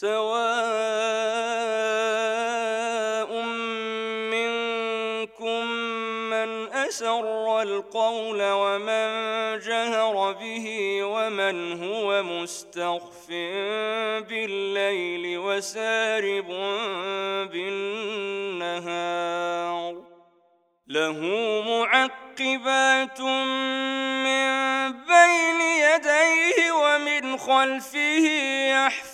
سواء منكم من أسر القول ومن جهر به ومن هو مستخف بالليل وسارب بالنهار له معقبات من بين يديه ومن خلفه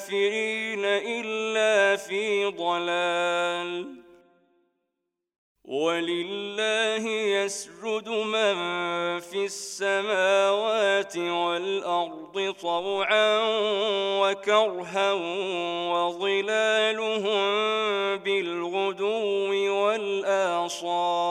الكافرين إلا في ضلال. ولله يسجد من في السماوات والأرض طوعا وكرها وظلالهم بالغدو والآصال.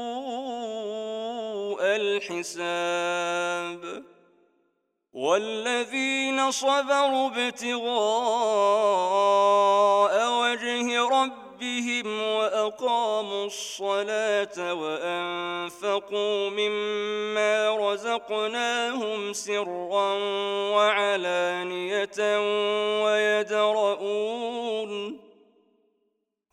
الحساب والذين صبروا ابتغاء وجه ربهم وأقاموا الصلاة وأنفقوا مما رزقناهم سرا وعلانية ويدرؤون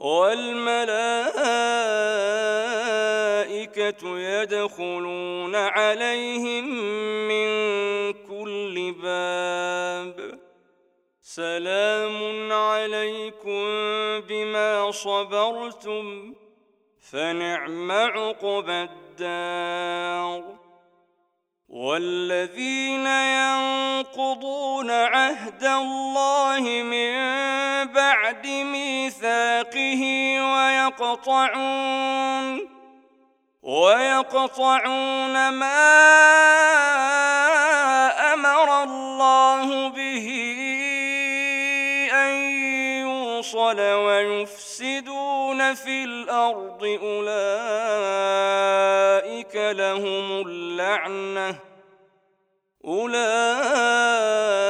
والملائكة يدخلون عليهم من كل باب. سلام عليكم بما صبرتم فنعم عقبى الدار. والذين ينقضون عهد الله من بعد ميثاقه ويقطعون ويقطعون ما أمر الله به أن يوصل ويفسدون في الأرض. أولئك لهم اللعنة أولئك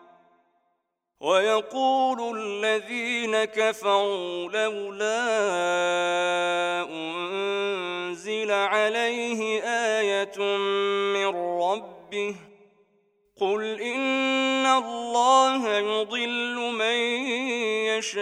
ويقول الذين كفروا لولا أنزل عليه آية من ربه قل إن الله يضل من يشاء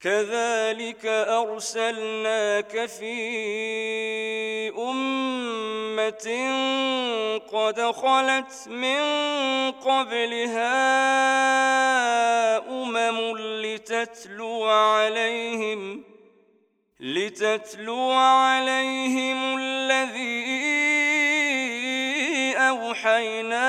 كذلك أرسلناك في أمة قد خلت من قبلها أمم لتتلو عليهم لتتلو عليهم الذي أوحينا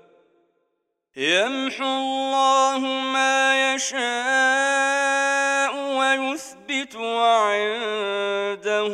يمحو الله ما يشاء ويثبت وعنده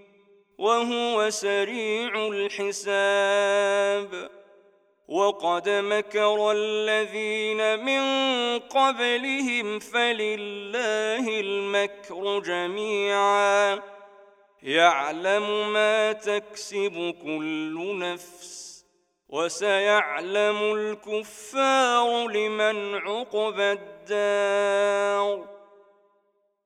وهو سريع الحساب. وقد مكر الذين من قبلهم فلله المكر جميعا. يعلم ما تكسب كل نفس وسيعلم الكفار لمن عقبى الدار.